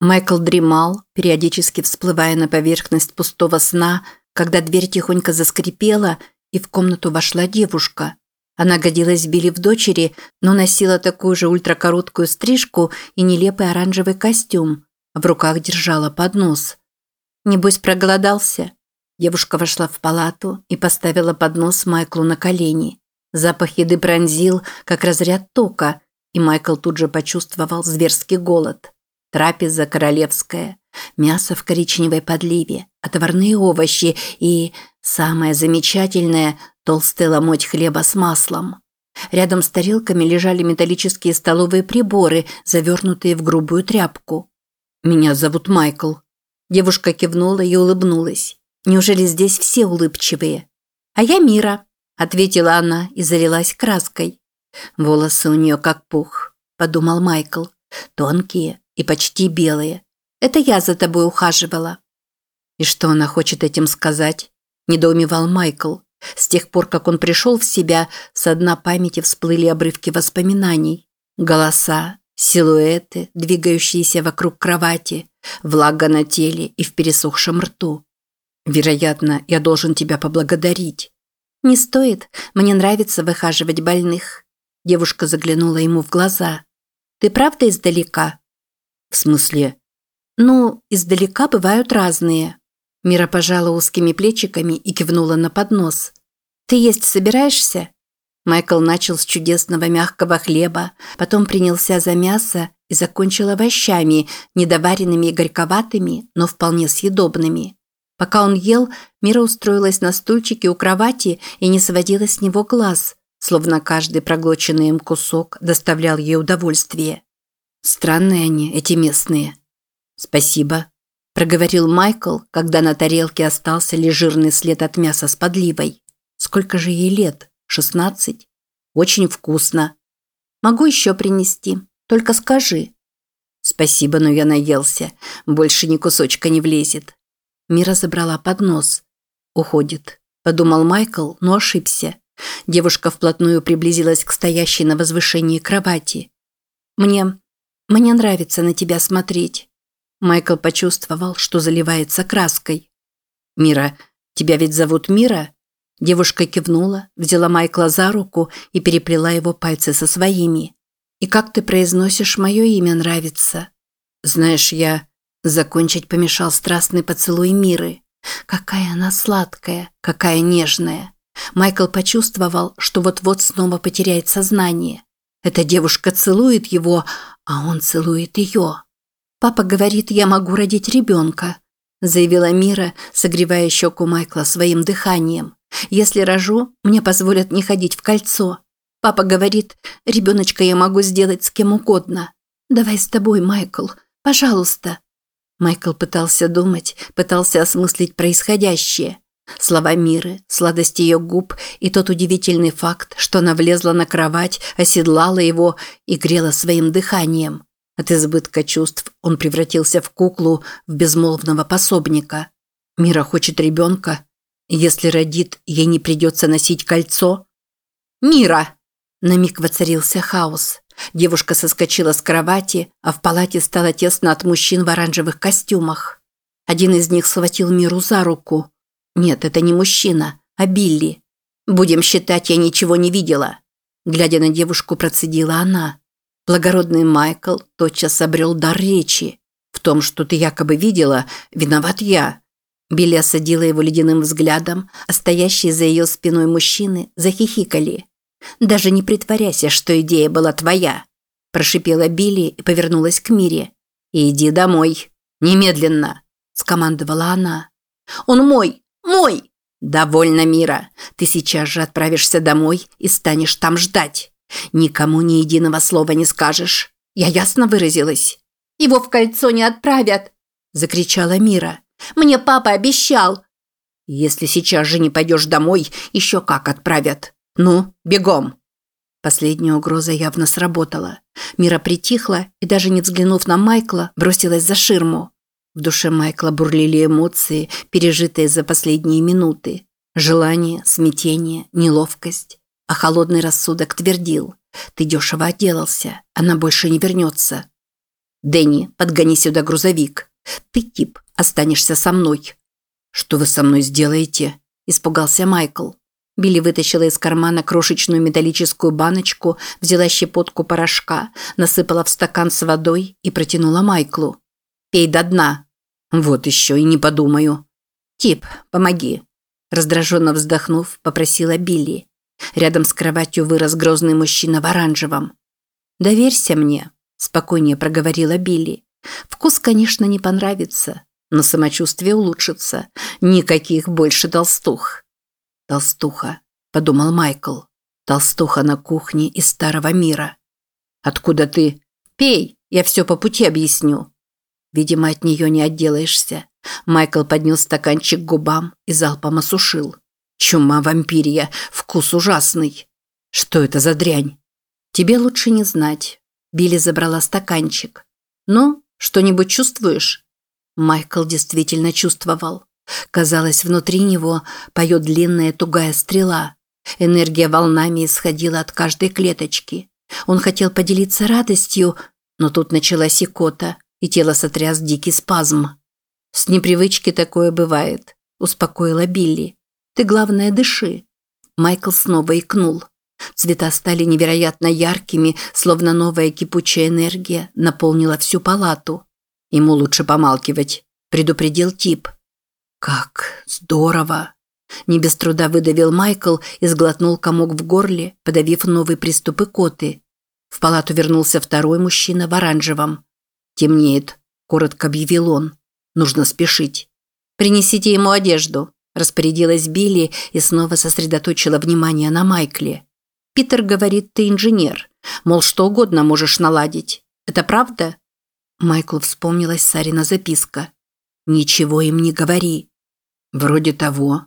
Майкл дремал, периодически всплывая на поверхность пустого сна, когда дверь тихонько заскрипела, и в комнату вошла девушка. Она годилась Билли в дочери, но носила такую же ультракороткую стрижку и нелепый оранжевый костюм. В руках держала поднос. Небось проголодался. Девушка вошла в палату и поставила поднос Майклу на колени. Запах еды пронзил, как разряд тока, и Майкл тут же почувствовал зверский голод. Трапеза королевская, мясо в коричневой подливе, отварные овощи и, самое замечательное, толстый ломоть хлеба с маслом. Рядом с тарелками лежали металлические столовые приборы, завернутые в грубую тряпку. «Меня зовут Майкл». Девушка кивнула и улыбнулась. «Неужели здесь все улыбчивые?» «А я Мира», – ответила она и залилась краской. «Волосы у нее как пух», – подумал Майкл. «Тонкие, и почти белые. Это я за тобой ухаживала». «И что она хочет этим сказать?» – недоумевал Майкл. С тех пор, как он пришел в себя, со дна памяти всплыли обрывки воспоминаний. Голоса, силуэты, двигающиеся вокруг кровати, влага на теле и в пересохшем рту. «Вероятно, я должен тебя поблагодарить». «Не стоит. Мне нравится выхаживать больных». Девушка заглянула ему в глаза. «Ты правда издалека?» В смысле? Ну, издалека бывают разные. Мира пожала узкими плечиками и кивнула на поднос. Ты есть собираешься? Майкл начал с чудесного мягкого хлеба, потом принялся за мясо и закончил овощами, недоваренными и горьковатыми, но вполне съедобными. Пока он ел, Мира устроилась на стульчике у кровати и не сводила с него глаз, словно каждый проглоченный им кусок доставлял ей удовольствие. Странные они, эти местные. Спасибо, проговорил Майкл, когда на тарелке остался лишь жирный след от мяса с подливой. Сколько же ей лет? Шестнадцать? Очень вкусно. Могу еще принести. Только скажи. Спасибо, но я наелся. Больше ни кусочка не влезет. Мира забрала поднос. Уходит. Подумал Майкл, но ошибся. Девушка вплотную приблизилась к стоящей на возвышении кровати. Мне мне нравится на тебя смотреть». Майкл почувствовал, что заливается краской. «Мира, тебя ведь зовут Мира?» Девушка кивнула, взяла Майкла за руку и переплела его пальцы со своими. «И как ты произносишь мое имя нравится?» «Знаешь, я...» Закончить помешал страстный поцелуй Миры. Какая она сладкая, какая нежная. Майкл почувствовал, что вот-вот снова потеряет сознание. Эта девушка целует его, а он целует ее. «Папа говорит, я могу родить ребенка», заявила Мира, согревая щеку Майкла своим дыханием. «Если рожу, мне позволят не ходить в кольцо. Папа говорит, ребеночка я могу сделать с кем угодно. Давай с тобой, Майкл, пожалуйста». Майкл пытался думать, пытался осмыслить происходящее. Слова Миры, сладость ее губ и тот удивительный факт, что она влезла на кровать, оседлала его и грела своим дыханием. От избытка чувств он превратился в куклу, в безмолвного пособника. Мира хочет ребенка. Если родит, ей не придется носить кольцо. «Мира!» На миг воцарился хаос. Девушка соскочила с кровати, а в палате стало тесно от мужчин в оранжевых костюмах. Один из них схватил Миру за руку. Нет, это не мужчина, а Билли. Будем считать, я ничего не видела. Глядя на девушку, процедила она. Благородный Майкл тотчас обрел дар речи. В том, что ты якобы видела, виноват я. Билли осадила его ледяным взглядом, а стоящие за ее спиной мужчины захихикали. «Даже не притворяйся, что идея была твоя», – прошипела Билли и повернулась к Мире. «Иди домой. Немедленно», – скомандовала она. «Он мой! Мой!» «Довольно, Мира. Ты сейчас же отправишься домой и станешь там ждать. Никому ни единого слова не скажешь. Я ясно выразилась?» «Его в кольцо не отправят!» – закричала Мира. «Мне папа обещал!» «Если сейчас же не пойдешь домой, еще как отправят. Ну, бегом!» Последняя угроза явно сработала. Мира притихла и, даже не взглянув на Майкла, бросилась за ширму. В душе Майкла бурлили эмоции, пережитые за последние минуты. Желание, смятение, неловкость. А холодный рассудок твердил. Ты дешево отделался, она больше не вернется. Дэнни, подгони сюда грузовик. Ты, тип, останешься со мной». «Что вы со мной сделаете?» – испугался Майкл. Билли вытащила из кармана крошечную металлическую баночку, взяла щепотку порошка, насыпала в стакан с водой и протянула Майклу. «Пей до дна». «Вот еще и не подумаю». «Тип, помоги». Раздраженно вздохнув, попросила Билли. Рядом с кроватью вырос грозный мужчина в оранжевом. «Доверься мне», – спокойнее проговорила Билли. «Вкус, конечно, не понравится, но самочувствие улучшится. Никаких больше толстух». «Толстуха», – подумал Майкл. «Толстуха на кухне из старого мира». «Откуда ты?» «Пей, я все по пути объясню». Видимо, от нее не отделаешься. Майкл поднял стаканчик к губам и залпом осушил. Чума вампирия, вкус ужасный. Что это за дрянь? Тебе лучше не знать. Билли забрала стаканчик. Ну, что-нибудь чувствуешь? Майкл действительно чувствовал. Казалось, внутри него поет длинная тугая стрела. Энергия волнами исходила от каждой клеточки. Он хотел поделиться радостью, но тут началась икота, и тело сотряс дикий спазм. «С непривычки такое бывает», – успокоила Билли. «Ты, главное, дыши». Майкл снова икнул. Цвета стали невероятно яркими, словно новая кипучая энергия наполнила всю палату. Ему лучше помалкивать, предупредил тип. Как здорово! Не без труда выдавил Майкл и сглотнул комок в горле, подавив новый приступ икоты. В палату вернулся второй мужчина в оранжевом. «Темнеет», – коротко объявил он. «Нужно спешить». «Принесите ему одежду», – распорядилась Билли и снова сосредоточила внимание на Майкле. «Питер говорит, ты инженер. Мол, что угодно можешь наладить. Это правда?» Майклу вспомнилась Сарина записка. «Ничего им не говори». «Вроде того».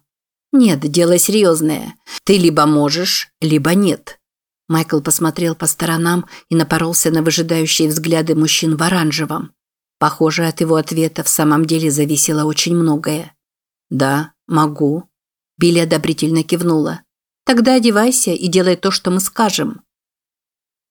«Нет, дело серьезное. Ты либо можешь, либо нет». Майкл посмотрел по сторонам и напоролся на выжидающие взгляды мужчин в оранжевом. Похоже, от его ответа в самом деле зависело очень многое. «Да, могу». Билли одобрительно кивнула. «Тогда одевайся и делай то, что мы скажем».